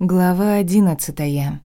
Глава одиннадцатая.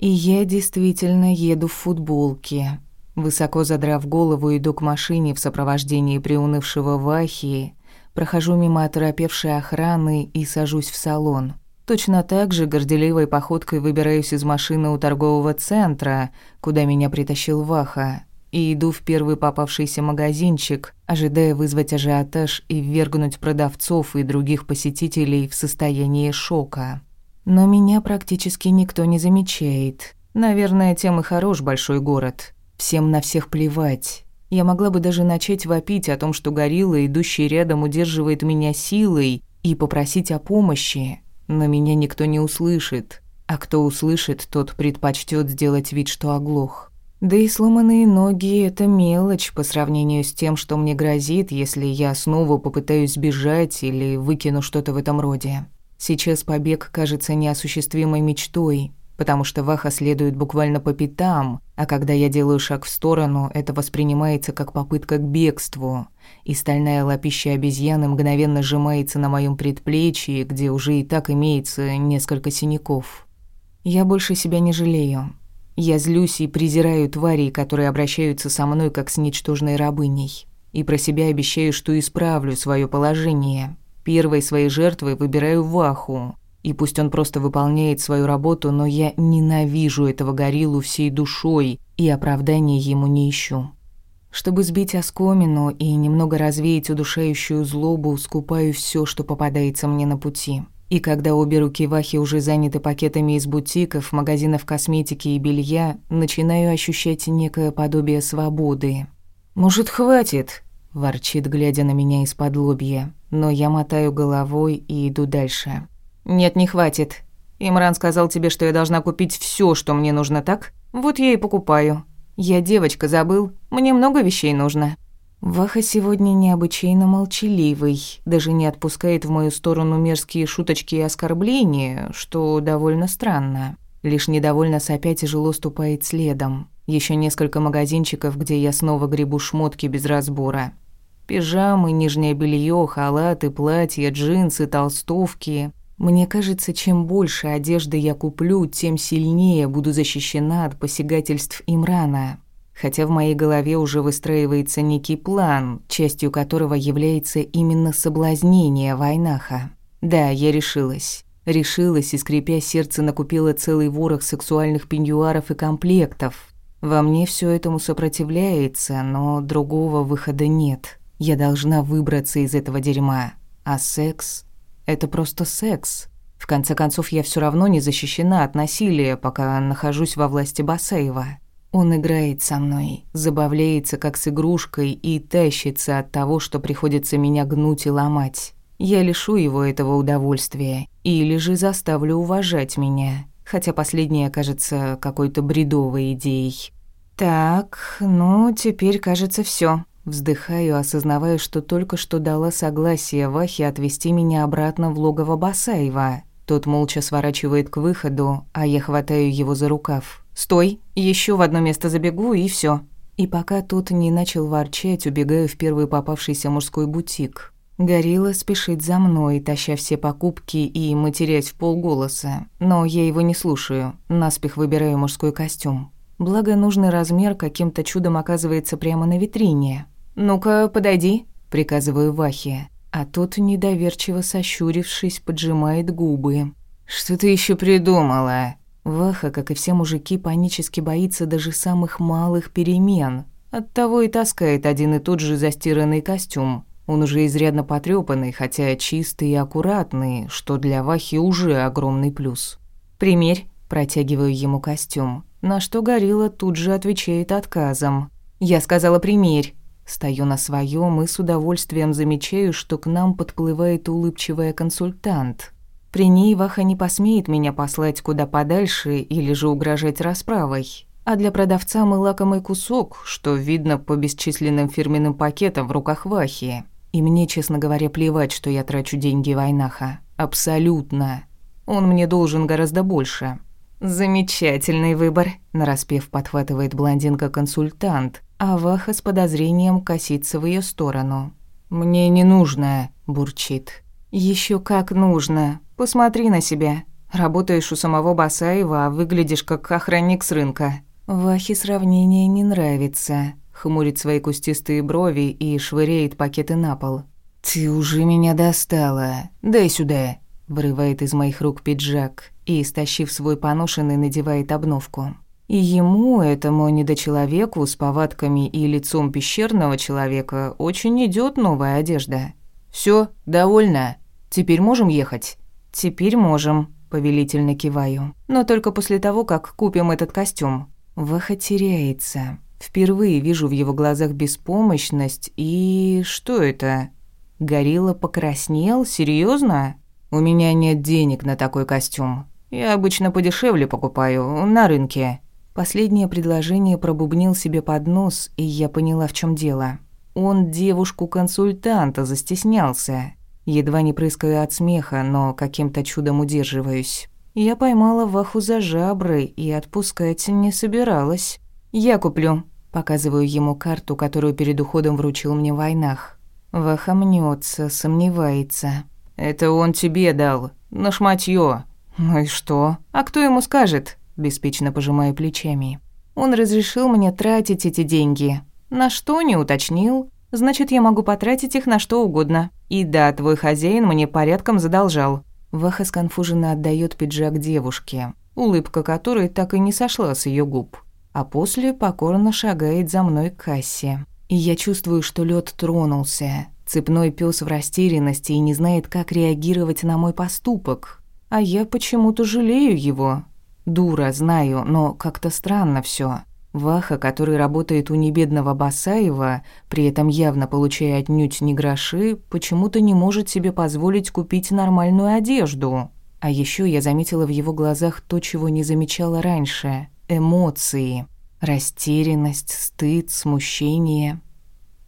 И я действительно еду в футболке. Высоко задрав голову, иду к машине в сопровождении приунывшего Вахи, прохожу мимо оторопевшей охраны и сажусь в салон. Точно так же горделивой походкой выбираюсь из машины у торгового центра, куда меня притащил Ваха, и иду в первый попавшийся магазинчик, ожидая вызвать ажиотаж и ввергнуть продавцов и других посетителей в состояние шока. Но меня практически никто не замечает. Наверное, тем и хорош большой город. Всем на всех плевать. Я могла бы даже начать вопить о том, что горилла, идущий рядом, удерживает меня силой, и попросить о помощи. Но меня никто не услышит. А кто услышит, тот предпочтет сделать вид, что оглох. Да и сломанные ноги – это мелочь по сравнению с тем, что мне грозит, если я снова попытаюсь сбежать или выкину что-то в этом роде. Сейчас побег кажется неосуществимой мечтой, потому что Ваха следует буквально по пятам, а когда я делаю шаг в сторону, это воспринимается как попытка к бегству, и стальная лапища обезьяны мгновенно сжимается на моем предплечье, где уже и так имеется несколько синяков. Я больше себя не жалею. Я злюсь и презираю тварей, которые обращаются со мной как с ничтожной рабыней. И про себя обещаю, что исправлю свое положение, Первой своей жертвой выбираю Ваху. И пусть он просто выполняет свою работу, но я ненавижу этого гориллу всей душой и оправдания ему не ищу. Чтобы сбить оскомину и немного развеять удушающую злобу, скупаю все, что попадается мне на пути. И когда обе руки Вахи уже заняты пакетами из бутиков, магазинов косметики и белья, начинаю ощущать некое подобие свободы. «Может, хватит?» – ворчит, глядя на меня из-под лобья но я мотаю головой и иду дальше. «Нет, не хватит. Имран сказал тебе, что я должна купить все, что мне нужно, так? Вот я и покупаю. Я девочка, забыл? Мне много вещей нужно». Ваха сегодня необычайно молчаливый, даже не отпускает в мою сторону мерзкие шуточки и оскорбления, что довольно странно. Лишь недовольно сопя тяжело ступает следом. Еще несколько магазинчиков, где я снова гребу шмотки без разбора. Пижамы, нижнее белье, халаты, платья, джинсы, толстовки. Мне кажется, чем больше одежды я куплю, тем сильнее буду защищена от посягательств Имрана. Хотя в моей голове уже выстраивается некий план, частью которого является именно соблазнение Вайнаха. Да, я решилась. Решилась и, скрипя сердце, накупила целый ворох сексуальных пеньюаров и комплектов. Во мне все этому сопротивляется, но другого выхода нет. Я должна выбраться из этого дерьма. А секс — это просто секс. В конце концов, я все равно не защищена от насилия, пока нахожусь во власти Басаева. Он играет со мной, забавляется как с игрушкой и тащится от того, что приходится меня гнуть и ломать. Я лишу его этого удовольствия или же заставлю уважать меня, хотя последнее кажется какой-то бредовой идеей. Так, ну, теперь, кажется, все. Вздыхаю, осознавая, что только что дала согласие Вахе отвезти меня обратно в логово Басаева. Тот молча сворачивает к выходу, а я хватаю его за рукав. «Стой! Еще в одно место забегу, и все. И пока тот не начал ворчать, убегаю в первый попавшийся мужской бутик. Горилла спешит за мной, таща все покупки и матерясь в полголоса. Но я его не слушаю, наспех выбираю мужской костюм. Благо, нужный размер каким-то чудом оказывается прямо на витрине. «Ну-ка, подойди», — приказываю Вахе. А тот, недоверчиво сощурившись, поджимает губы. «Что ты еще придумала?» Ваха, как и все мужики, панически боится даже самых малых перемен. Оттого и таскает один и тот же застиранный костюм. Он уже изрядно потрёпанный, хотя чистый и аккуратный, что для Вахи уже огромный плюс. «Примерь», – протягиваю ему костюм. На что Горилла тут же отвечает отказом. «Я сказала, примерь». Стою на своем и с удовольствием замечаю, что к нам подплывает улыбчивая консультант. При ней Ваха не посмеет меня послать куда подальше или же угрожать расправой. А для продавца мы лакомый кусок, что видно по бесчисленным фирменным пакетам в руках Вахи. И мне, честно говоря, плевать, что я трачу деньги Вайнаха. Абсолютно. Он мне должен гораздо больше. «Замечательный выбор», – нараспев подхватывает блондинка-консультант, а Ваха с подозрением косится в ее сторону. «Мне не нужно», – бурчит. Еще как нужно. Посмотри на себя. Работаешь у самого Басаева, а выглядишь как охранник с рынка». Вахе сравнение не нравится. Хмурит свои кустистые брови и швыряет пакеты на пол. «Ты уже меня достала. Дай сюда». Вырывает из моих рук пиджак и, стащив свой поношенный, надевает обновку. И ему, этому недочеловеку с повадками и лицом пещерного человека, очень идет новая одежда. Все, довольно. Теперь можем ехать?» «Теперь можем», — повелительно киваю. «Но только после того, как купим этот костюм». Ваха теряется. Впервые вижу в его глазах беспомощность и... Что это? Горилла покраснел? Серьезно? У меня нет денег на такой костюм. Я обычно подешевле покупаю, на рынке. Последнее предложение пробубнил себе под нос, и я поняла, в чем дело. Он девушку-консультанта застеснялся. Едва не прыскаю от смеха, но каким-то чудом удерживаюсь. Я поймала Ваху за жабры и отпускать не собиралась. «Я куплю», — показываю ему карту, которую перед уходом вручил мне войнах. Ваха мнется, сомневается. «Это он тебе дал, на шматьё». «Ну и что? А кто ему скажет?» Беспечно пожимаю плечами. «Он разрешил мне тратить эти деньги. На что, не уточнил. Значит, я могу потратить их на что угодно. И да, твой хозяин мне порядком задолжал». Ваха сконфуженно отдает пиджак девушке, улыбка которой так и не сошла с ее губ. А после покорно шагает за мной к кассе. И я чувствую, что лед тронулся. Цепной пес в растерянности и не знает, как реагировать на мой поступок. А я почему-то жалею его. Дура, знаю, но как-то странно все. Ваха, который работает у небедного Басаева, при этом явно получая отнюдь не гроши, почему-то не может себе позволить купить нормальную одежду. А еще я заметила в его глазах то, чего не замечала раньше – эмоции. Растерянность, стыд, смущение.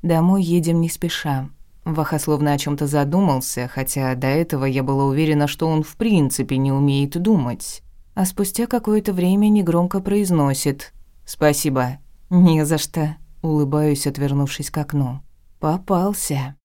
Домой едем не спеша. Ваха словно о чем то задумался, хотя до этого я была уверена, что он в принципе не умеет думать. А спустя какое-то время негромко произносит «Спасибо». «Не за что», — улыбаюсь, отвернувшись к окну. «Попался».